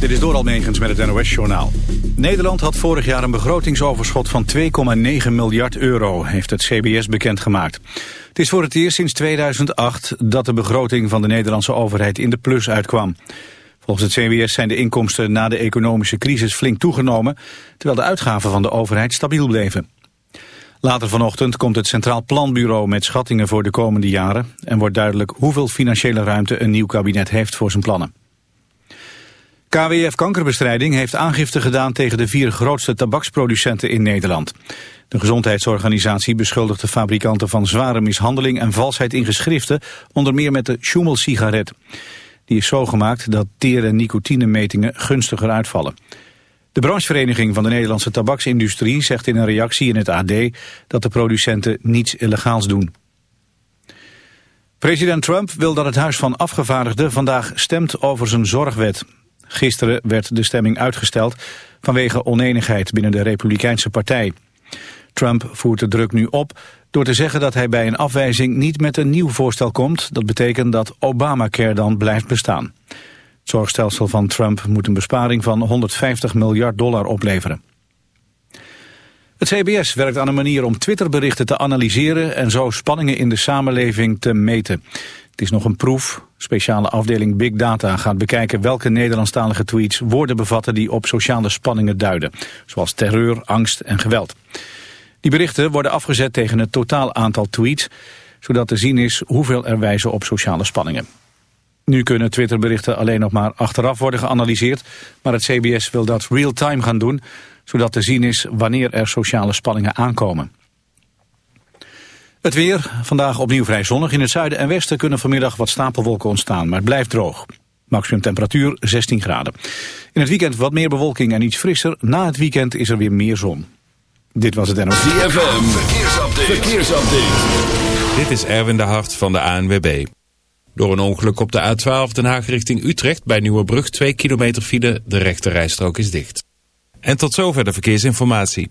Dit is Doral Megens met het NOS-journaal. Nederland had vorig jaar een begrotingsoverschot van 2,9 miljard euro, heeft het CBS bekendgemaakt. Het is voor het eerst sinds 2008 dat de begroting van de Nederlandse overheid in de plus uitkwam. Volgens het CBS zijn de inkomsten na de economische crisis flink toegenomen, terwijl de uitgaven van de overheid stabiel bleven. Later vanochtend komt het Centraal Planbureau met schattingen voor de komende jaren... en wordt duidelijk hoeveel financiële ruimte een nieuw kabinet heeft voor zijn plannen. KWF Kankerbestrijding heeft aangifte gedaan tegen de vier grootste tabaksproducenten in Nederland. De gezondheidsorganisatie beschuldigt de fabrikanten van zware mishandeling en valsheid in geschriften, onder meer met de Schumel-sigaret. Die is zo gemaakt dat teer- en nicotinemetingen gunstiger uitvallen. De branchevereniging van de Nederlandse tabaksindustrie zegt in een reactie in het AD dat de producenten niets illegaals doen. President Trump wil dat het Huis van Afgevaardigden vandaag stemt over zijn zorgwet. Gisteren werd de stemming uitgesteld vanwege oneenigheid binnen de Republikeinse partij. Trump voert de druk nu op door te zeggen dat hij bij een afwijzing niet met een nieuw voorstel komt. Dat betekent dat Obamacare dan blijft bestaan. Het zorgstelsel van Trump moet een besparing van 150 miljard dollar opleveren. Het CBS werkt aan een manier om Twitterberichten te analyseren en zo spanningen in de samenleving te meten. Het is nog een proef. Speciale afdeling Big Data gaat bekijken welke Nederlandstalige tweets woorden bevatten die op sociale spanningen duiden. Zoals terreur, angst en geweld. Die berichten worden afgezet tegen het totaal aantal tweets, zodat te zien is hoeveel er wijzen op sociale spanningen. Nu kunnen Twitterberichten alleen nog maar achteraf worden geanalyseerd, maar het CBS wil dat real-time gaan doen, zodat te zien is wanneer er sociale spanningen aankomen. Het weer, vandaag opnieuw vrij zonnig. In het zuiden en westen kunnen vanmiddag wat stapelwolken ontstaan, maar het blijft droog. Maximum temperatuur 16 graden. In het weekend wat meer bewolking en iets frisser. Na het weekend is er weer meer zon. Dit was het NOS. ZFM, verkeersupdate. verkeersupdate. Dit is Erwin de Hart van de ANWB. Door een ongeluk op de A12 Den Haag richting Utrecht bij Nieuwebrug 2 kilometer file. De rechte rijstrook is dicht. En tot zover de verkeersinformatie.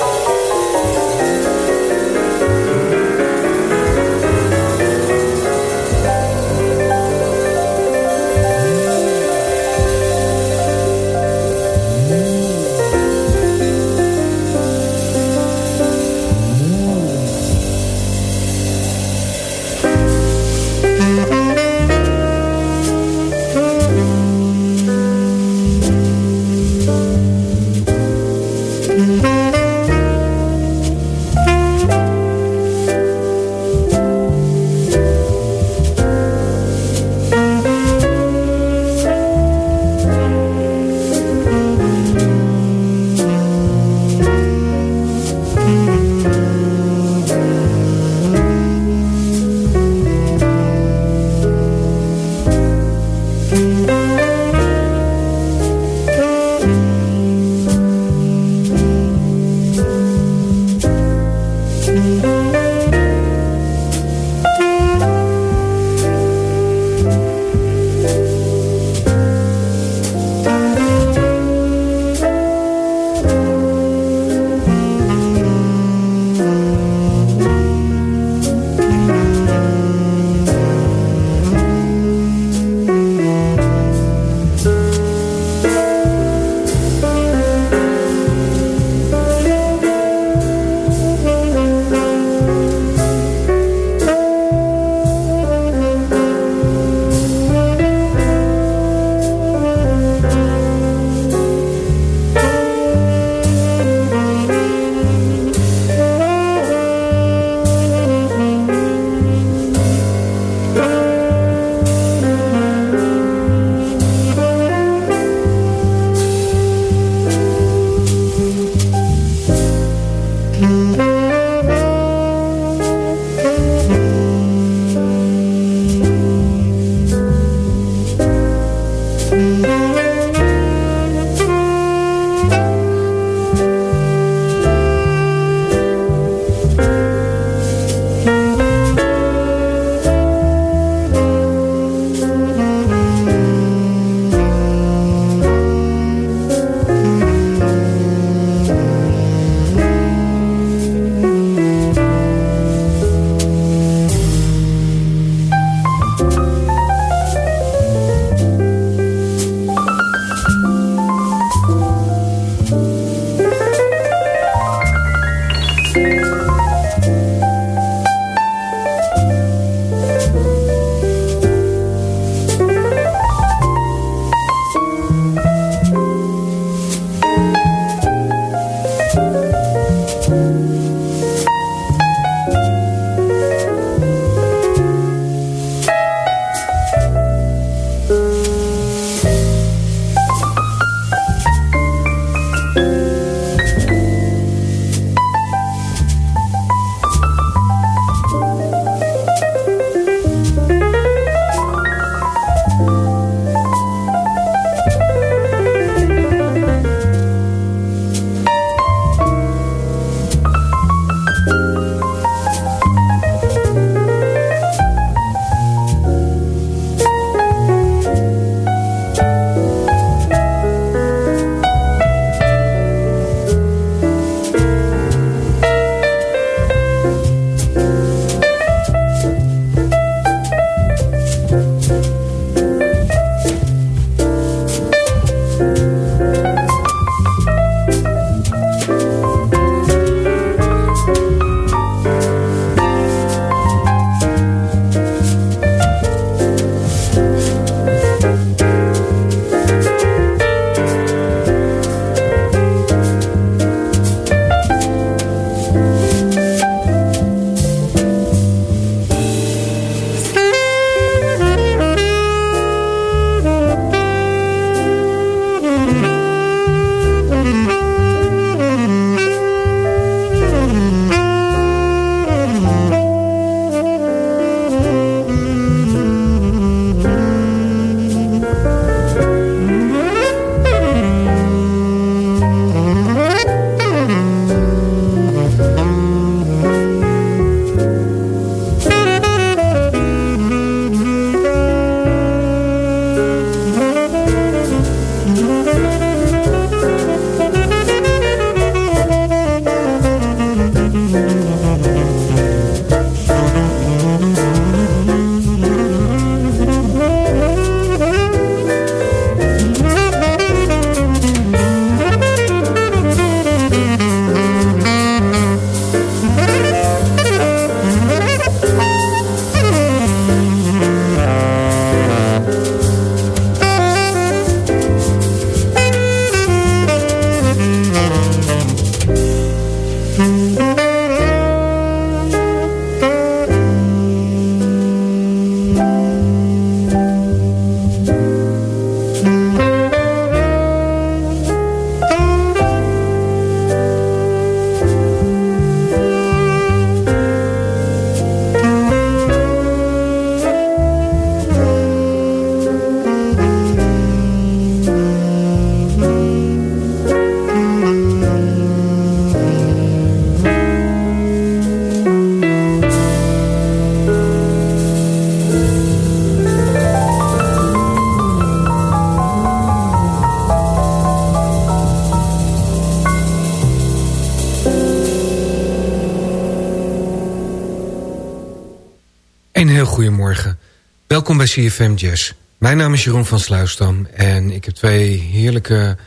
Bij CFM Jazz. Mijn naam is Jeroen van Sluisdam en ik heb twee heerlijke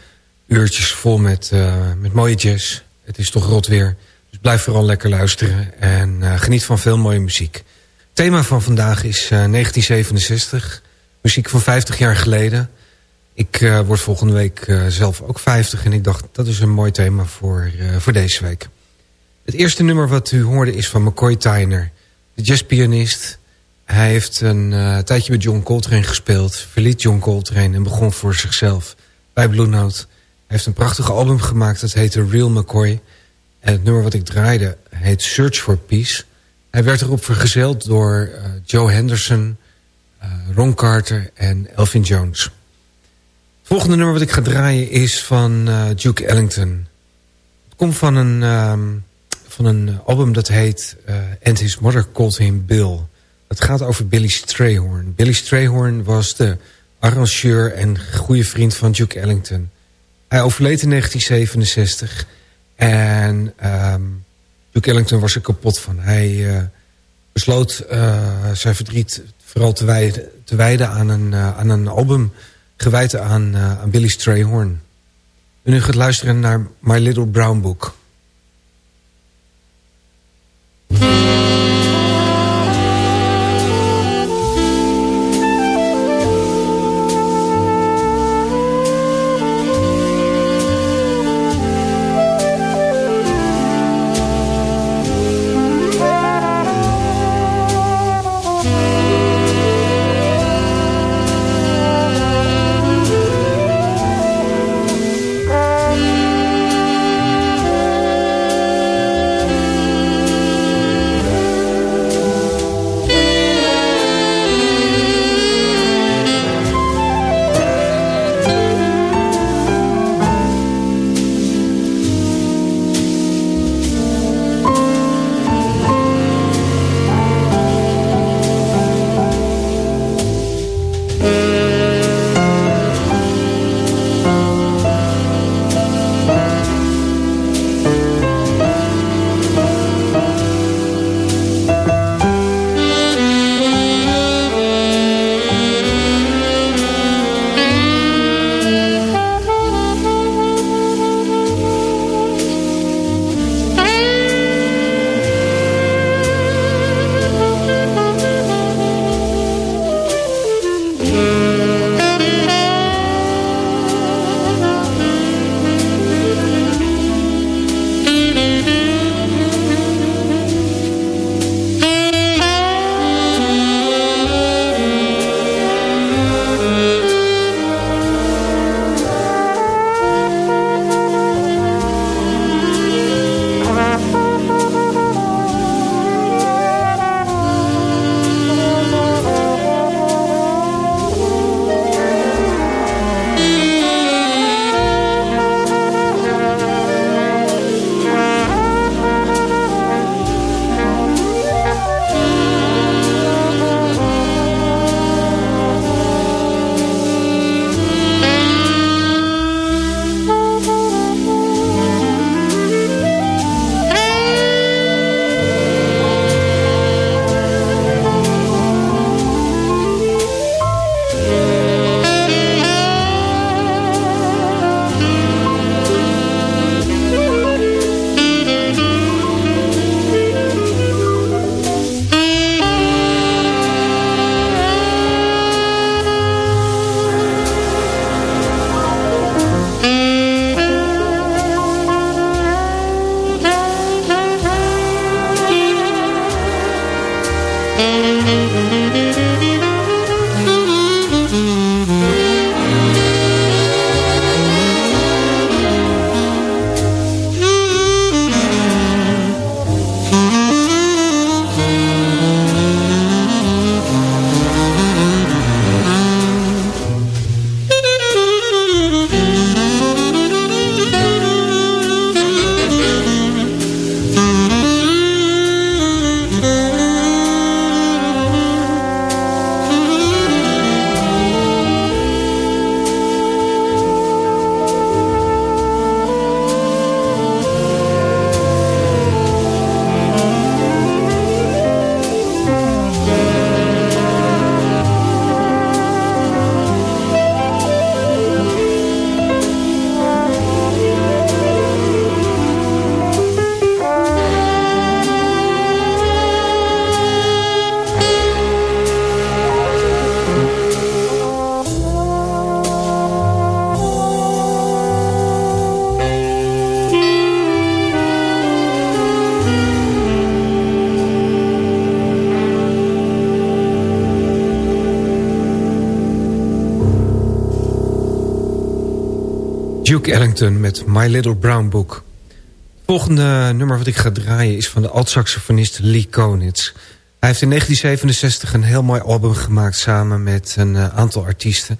uurtjes vol met, uh, met mooie jazz. Het is toch rot weer, dus blijf vooral lekker luisteren en uh, geniet van veel mooie muziek. Het thema van vandaag is uh, 1967, muziek van 50 jaar geleden. Ik word volgende week zelf ook 50 en ik dacht dat is een mooi thema voor, voor deze week. Het eerste nummer wat u hoorde is van McCoy Tyner, de jazzpianist hij heeft een uh, tijdje met John Coltrane gespeeld. Verliet John Coltrane en begon voor zichzelf bij Blue Note. Hij heeft een prachtige album gemaakt. Dat heette Real McCoy. En het nummer wat ik draaide heet Search for Peace. Hij werd erop vergezeld door uh, Joe Henderson, uh, Ron Carter en Elvin Jones. Het volgende nummer wat ik ga draaien is van Duke Ellington. Het komt van een, um, van een album dat heet And His Mother Called Him Bill... Het gaat over Billy Strayhorn. Billy Strayhorn was de arrangeur en goede vriend van Duke Ellington. Hij overleed in 1967 en um, Duke Ellington was er kapot van. Hij uh, besloot uh, zijn verdriet vooral te wijden, aan, een, uh, aan een album gewijd aan, aan Billy Strayhorn. En u gaat luisteren naar My Little Brown Book. Met My Little Brown Book. Het volgende nummer wat ik ga draaien is van de alt-saxofonist Lee Konitz. Hij heeft in 1967 een heel mooi album gemaakt samen met een uh, aantal artiesten.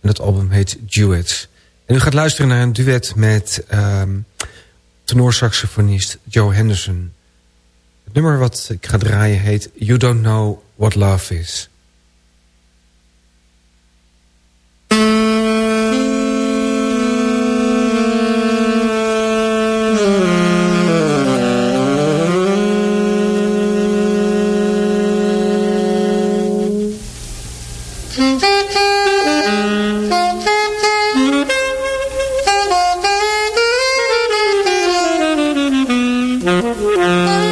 En dat album heet Duets. En u gaat luisteren naar een duet met um, tenorsaxofonist Joe Henderson. Het nummer wat ik ga draaien heet You Don't Know What Love Is. Mm-hmm.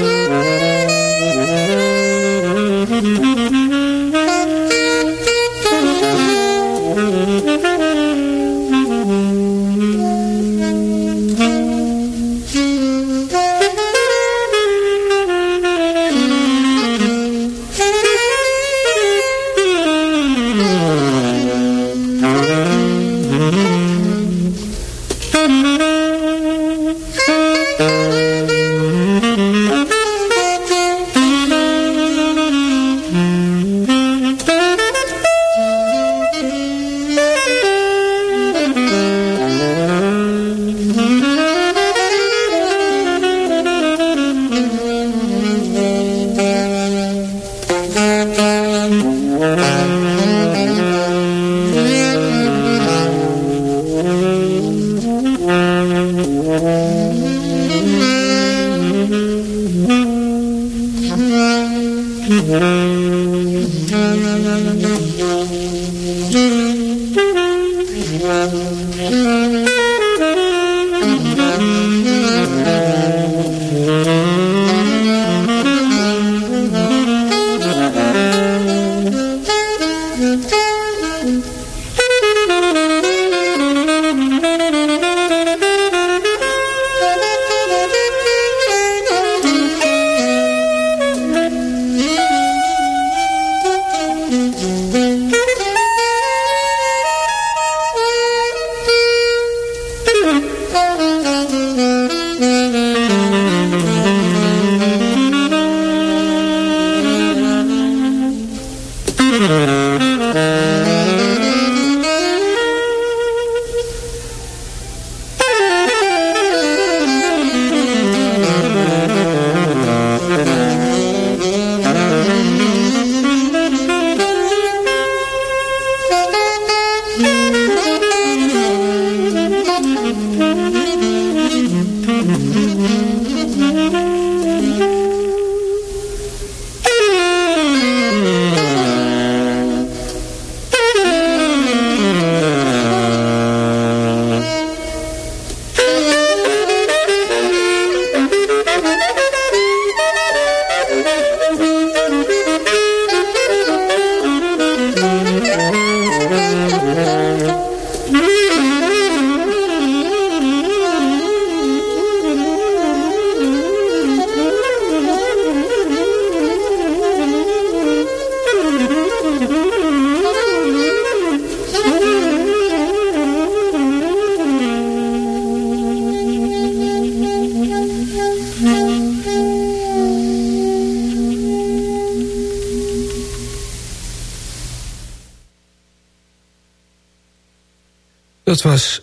Dat was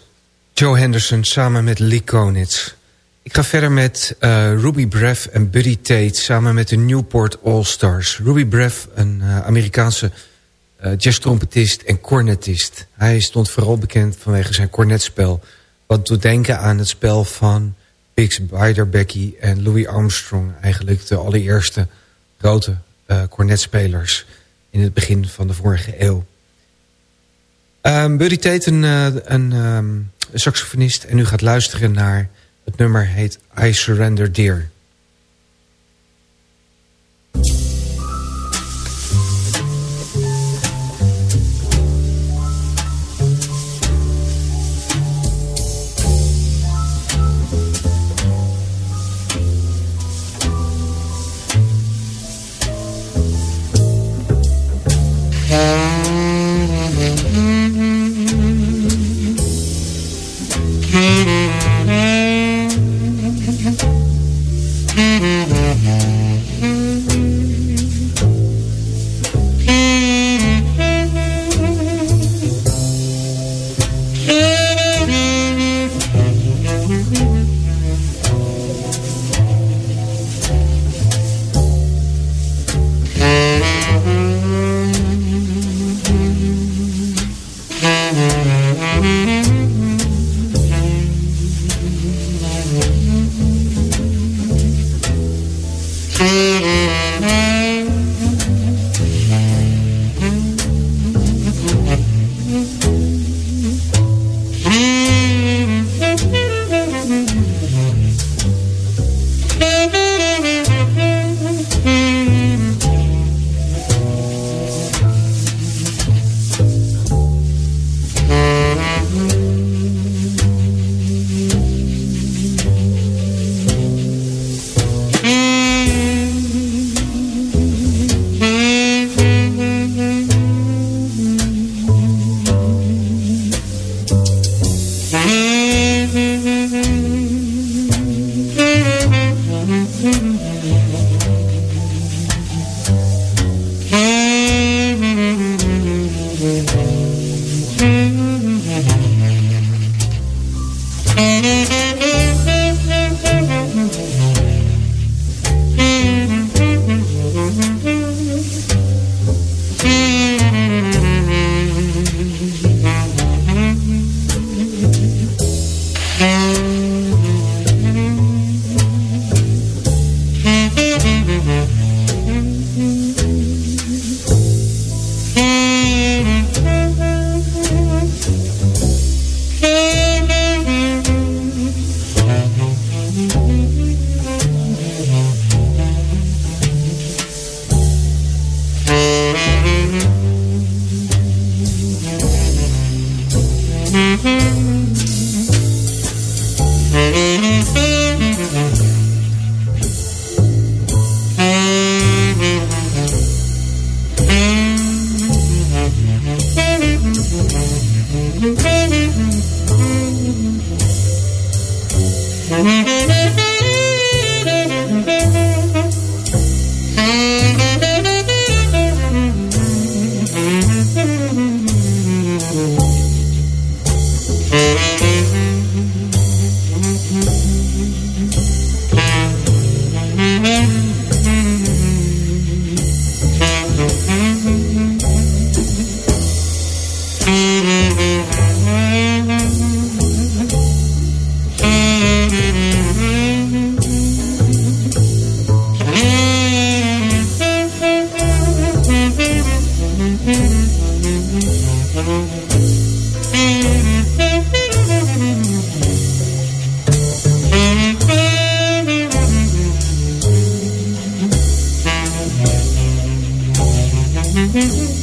Joe Henderson samen met Lee Konitz. Ik ga verder met uh, Ruby Breff en Buddy Tate... samen met de Newport All-Stars. Ruby Breff, een uh, Amerikaanse uh, jazztrompetist en cornetist. Hij stond vooral bekend vanwege zijn cornetspel... wat doet denken aan het spel van Bix Beiderbecke en Louis Armstrong... eigenlijk de allereerste grote cornetspelers... in het begin van de vorige eeuw. Um, Buddy Tate, een, uh, een um, saxofonist. En u gaat luisteren naar het nummer heet I Surrender Dear. Ruby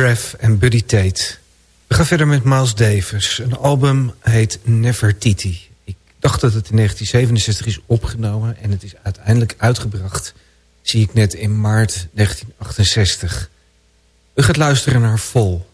Breath en Buddy Tate. We gaan verder met Miles Davis. Een album heet Nefertiti. Ik dacht dat het in 1967 is opgenomen... en het is uiteindelijk uitgebracht, zie ik net in maart 1968. U gaat luisteren naar Vol.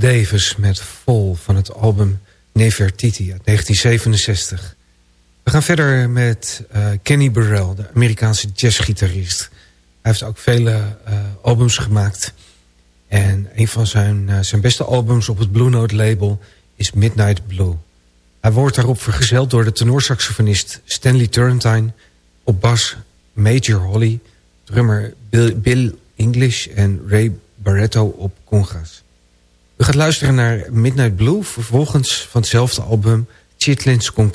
Davis met Vol van het album Nefertiti uit 1967. We gaan verder met uh, Kenny Burrell, de Amerikaanse jazzgitarist. Hij heeft ook vele uh, albums gemaakt. En een van zijn, uh, zijn beste albums op het Blue Note label is Midnight Blue. Hij wordt daarop vergezeld door de tenorsaxofonist Stanley Turrentine... op bas Major Holly, drummer Bill, Bill English en Ray Barretto op congas. U gaat luisteren naar Midnight Blue, vervolgens van hetzelfde album Chitlins con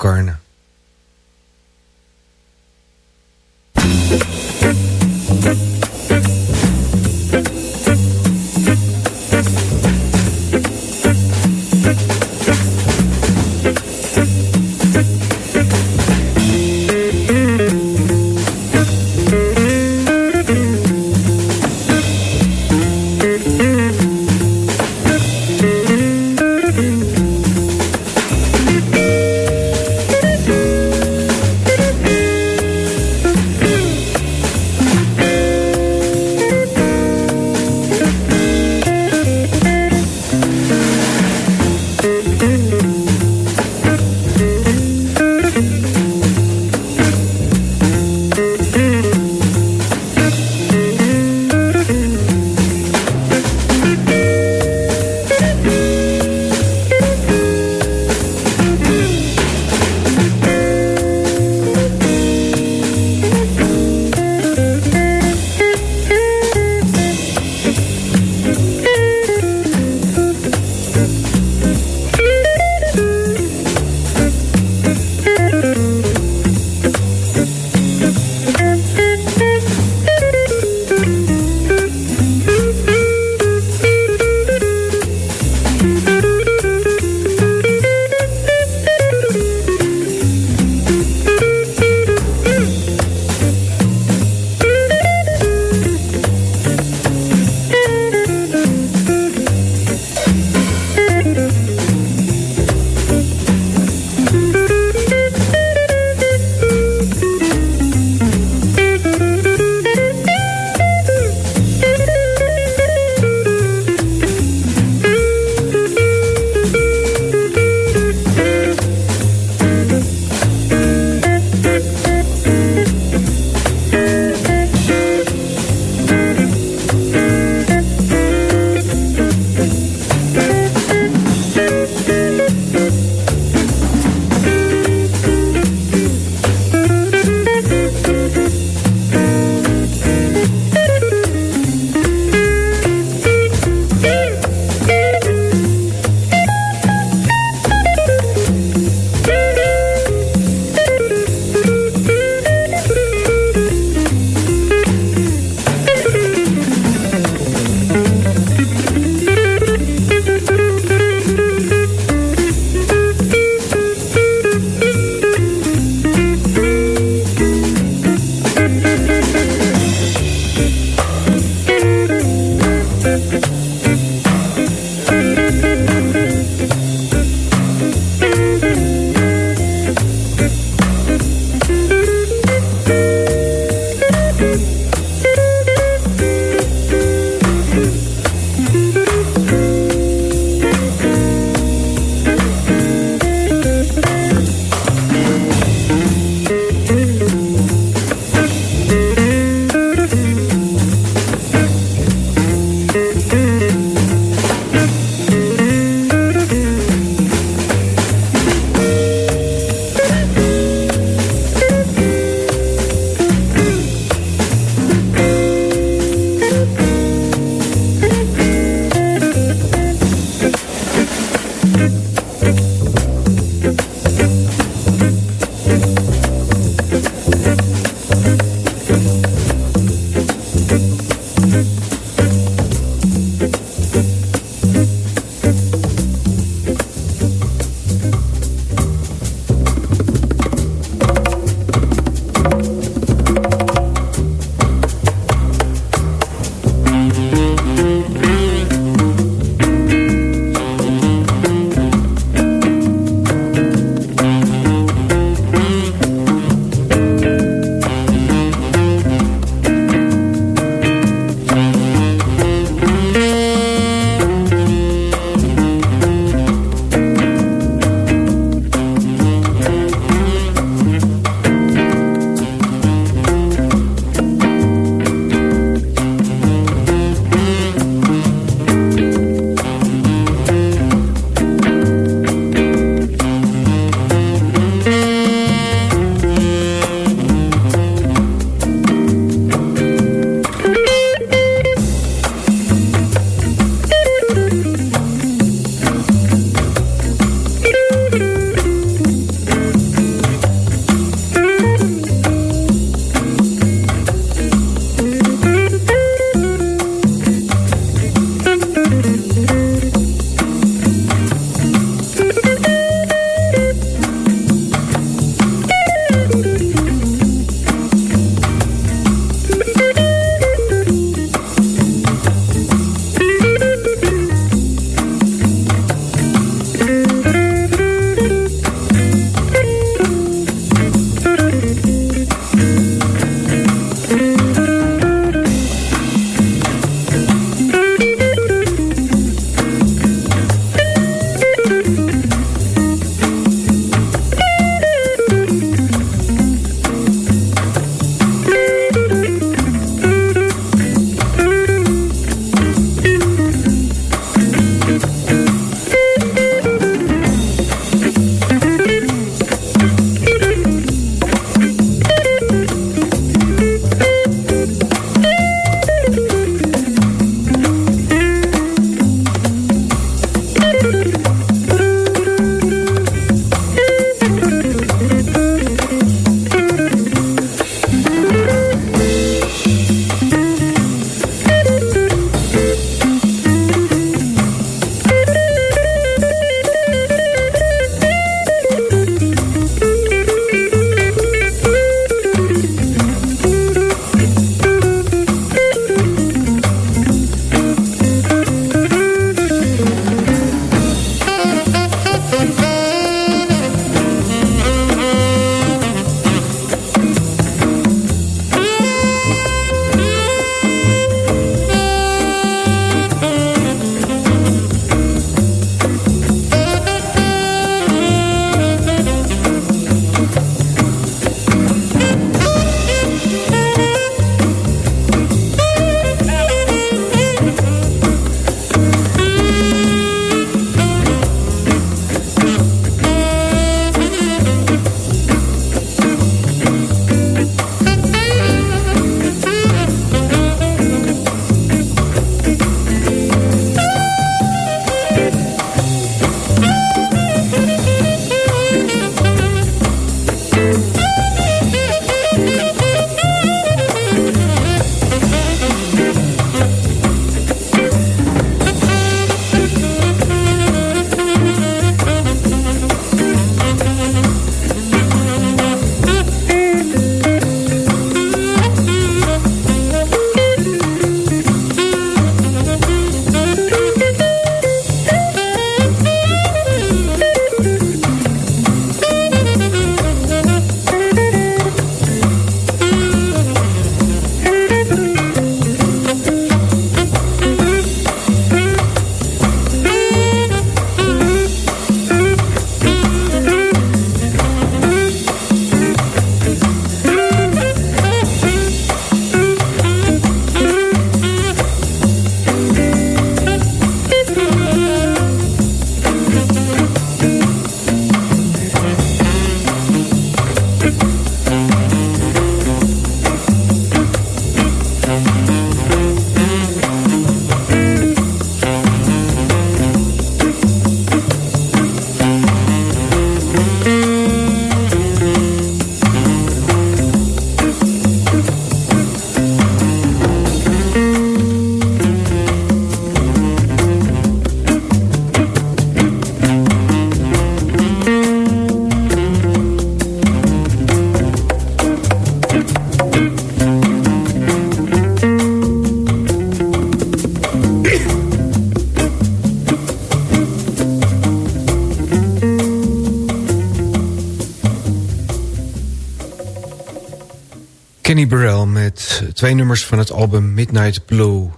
twee nummers van het album Midnight Blue. We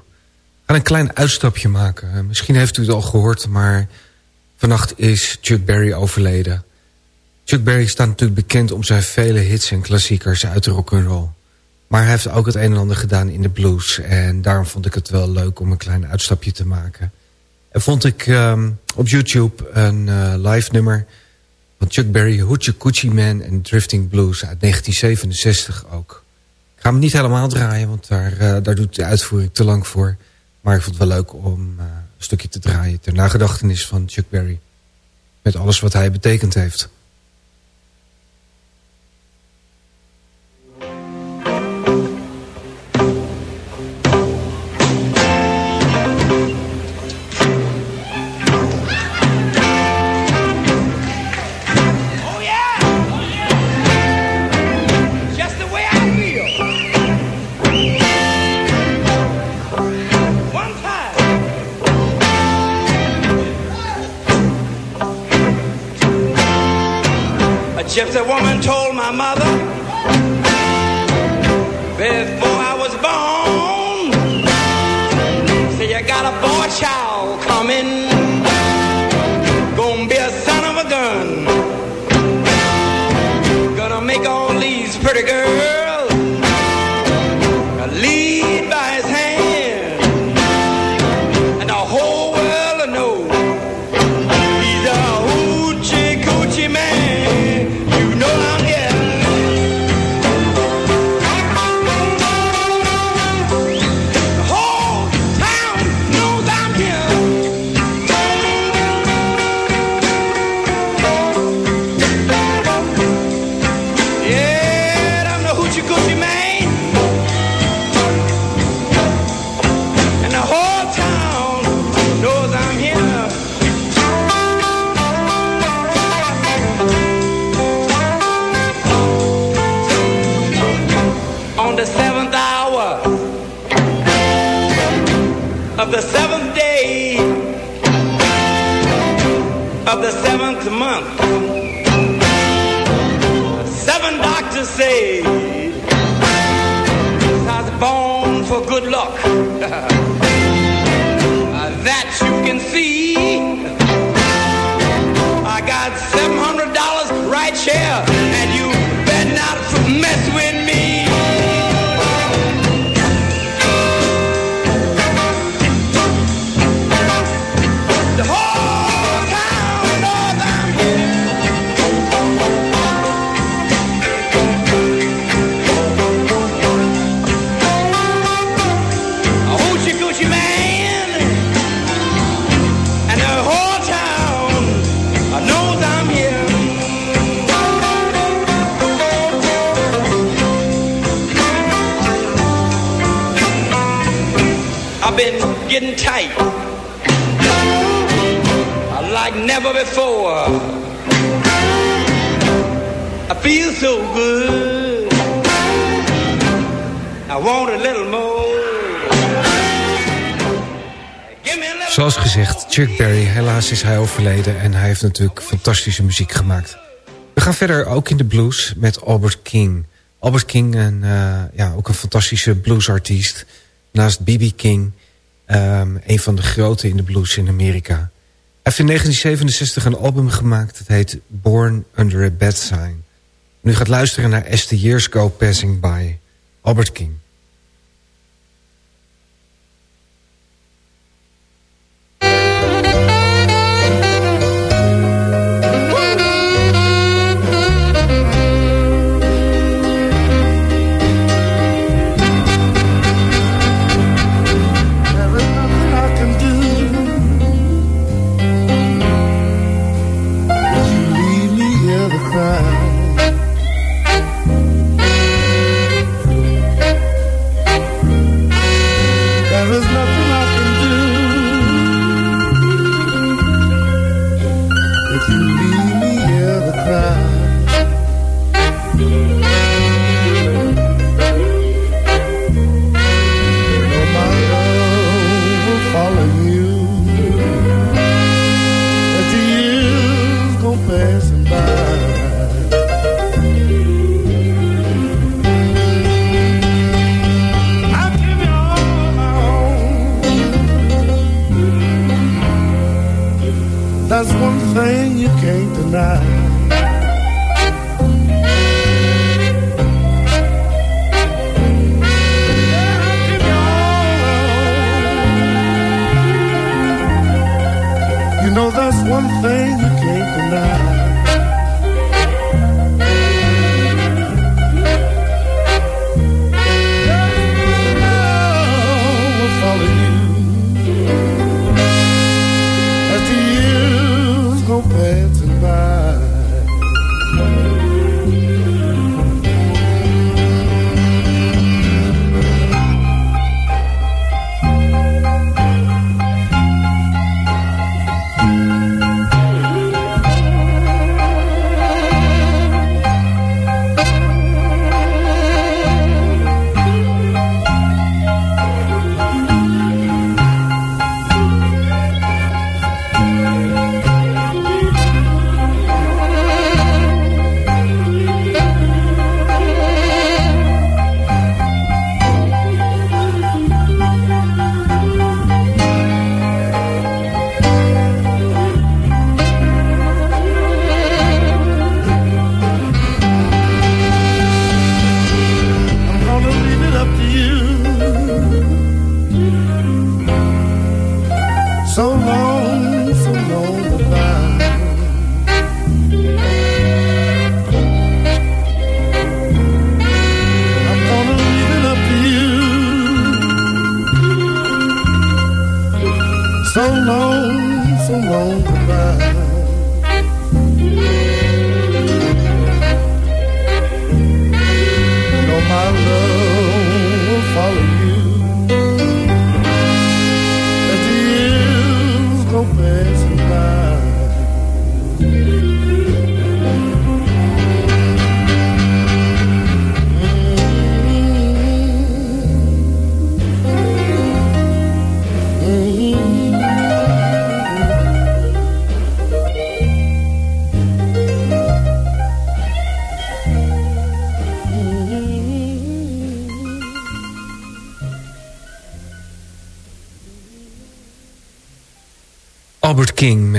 gaan een klein uitstapje maken. Misschien heeft u het al gehoord, maar vannacht is Chuck Berry overleden. Chuck Berry staat natuurlijk bekend om zijn vele hits en klassiekers uit de rock'n'roll. Maar hij heeft ook het een en ander gedaan in de blues. En daarom vond ik het wel leuk om een klein uitstapje te maken. En vond ik um, op YouTube een uh, live nummer van Chuck Berry... Hoochie Coochie Man en Drifting Blues uit 1967 ook. Ik ga hem niet helemaal draaien, want daar, uh, daar doet de uitvoering te lang voor. Maar ik vond het wel leuk om uh, een stukje te draaien... ter nagedachtenis van Chuck Berry. Met alles wat hij betekend heeft. Gypsy woman told my mother doctors I was born for good luck. getting tight like never before. I feel so good. I want a little more. Zoals gezegd, Chuck Berry, helaas is hij overleden... en hij heeft natuurlijk fantastische muziek gemaakt. We gaan verder ook in de blues met Albert King. Albert King, een, uh, ja, ook een fantastische bluesartiest. Naast B.B. King Um, een van de grote in de blues in Amerika. Hij heeft in 1967 een album gemaakt. Het heet Born Under a Bad Sign. Nu gaat luisteren naar As the Years Go Passing By. Albert King.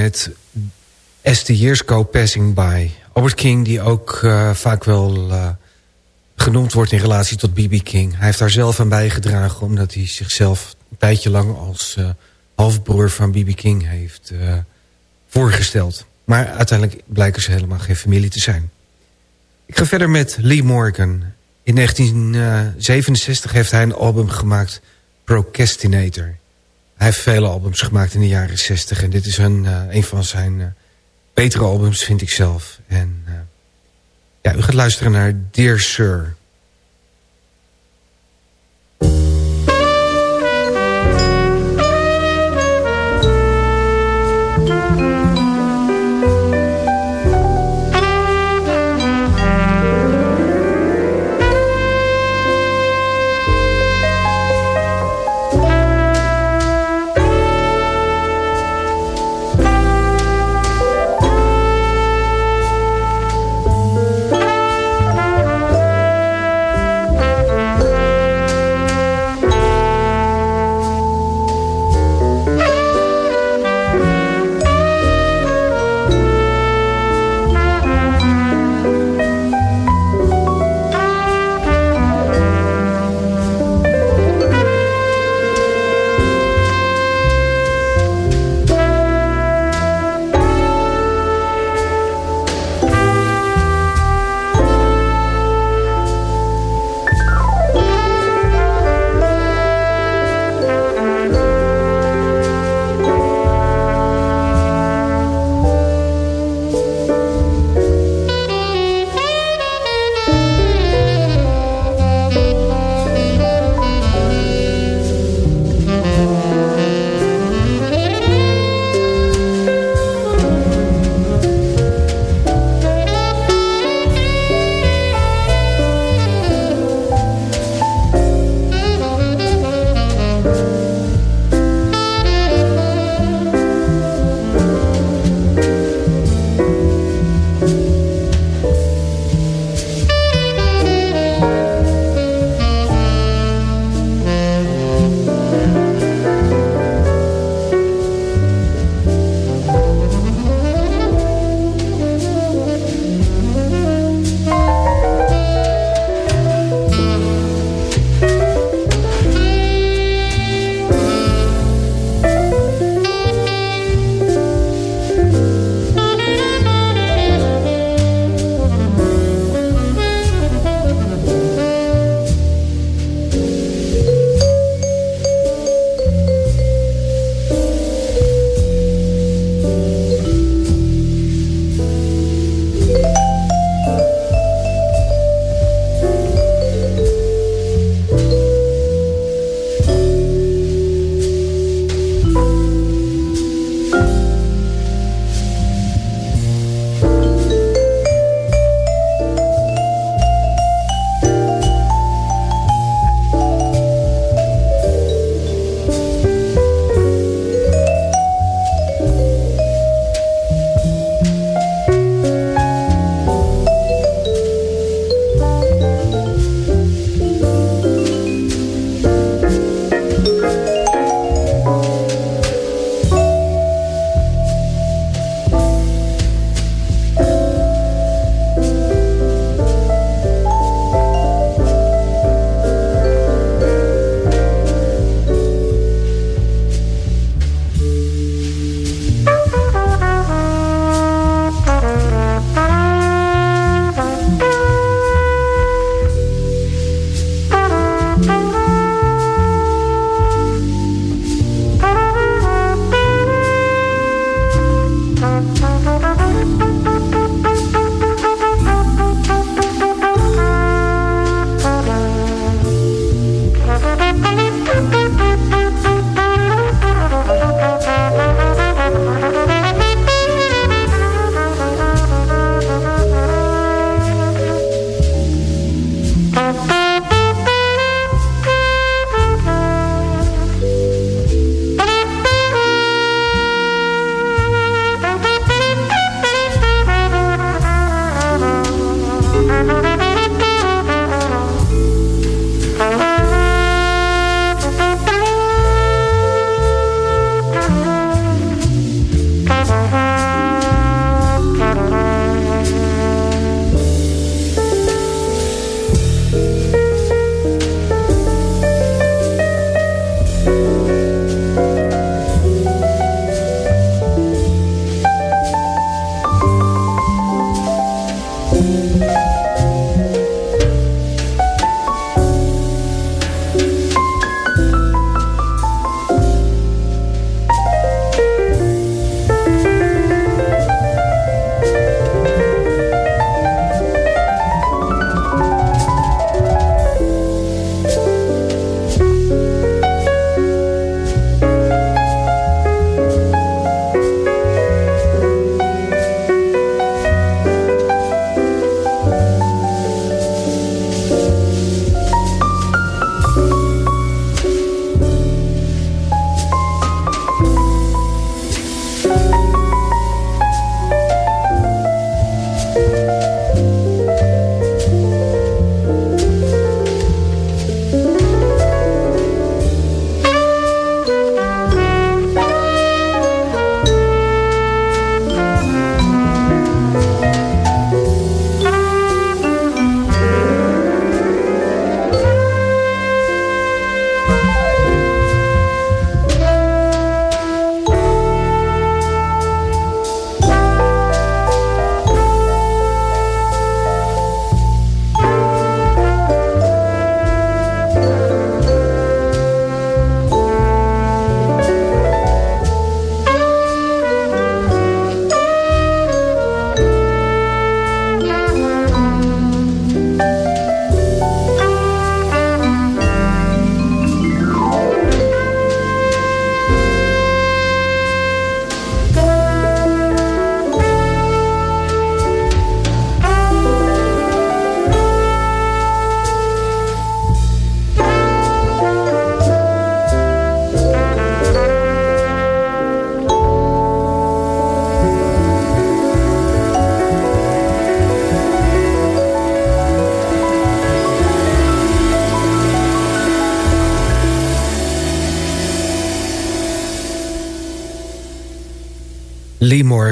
Met As the Years Go Passing By. Albert King die ook uh, vaak wel uh, genoemd wordt in relatie tot B.B. King. Hij heeft daar zelf aan bijgedragen omdat hij zichzelf een tijdje lang als uh, halfbroer van B.B. King heeft voorgesteld. Maar uiteindelijk blijken ze helemaal geen familie te zijn. Ik ga verder met Lee Morgan. In 1967 heeft hij een album gemaakt, Procrastinator. Hij heeft vele albums gemaakt in de jaren 60. En dit is een, uh, een van zijn uh, betere albums, vind ik zelf. En uh, ja, u gaat luisteren naar Dear Sir.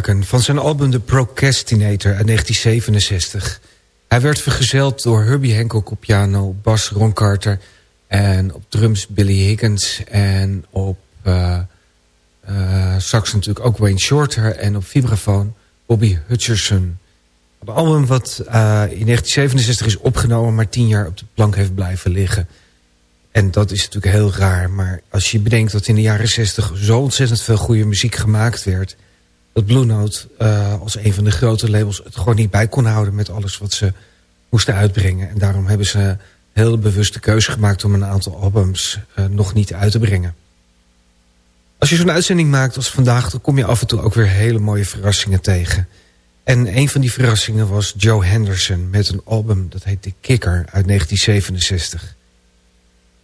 Van zijn album The Procrastinator uit 1967. Hij werd vergezeld door Herbie Hancock op piano, bas Ron Carter... en op drums Billy Higgins en op uh, uh, sax natuurlijk ook Wayne Shorter... en op vibrafoon Bobby Hutcherson. Het album wat uh, in 1967 is opgenomen... maar tien jaar op de plank heeft blijven liggen... En dat is natuurlijk heel raar. Maar als je bedenkt dat in de jaren 60 zo ontzettend veel goede muziek gemaakt werd dat Blue Note uh, als een van de grote labels het gewoon niet bij kon houden met alles wat ze moesten uitbrengen. En daarom hebben ze heel bewuste keuze gemaakt om een aantal albums uh, nog niet uit te brengen. Als je zo'n uitzending maakt als vandaag, dan kom je af en toe ook weer hele mooie verrassingen tegen. En een van die verrassingen was Joe Henderson met een album dat heet The Kicker uit 1967.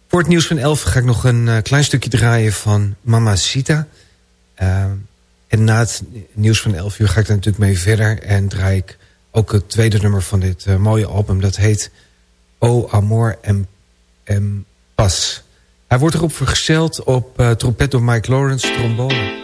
Voor het nieuws van 11 ga ik nog een uh, klein stukje draaien van Mamacita. Uh, en na het nieuws van 11 uur ga ik daar natuurlijk mee verder. En draai ik ook het tweede nummer van dit uh, mooie album. Dat heet O Amor en, en Pas. Hij wordt erop vergezeld op uh, trompet door Mike Lawrence, trombone.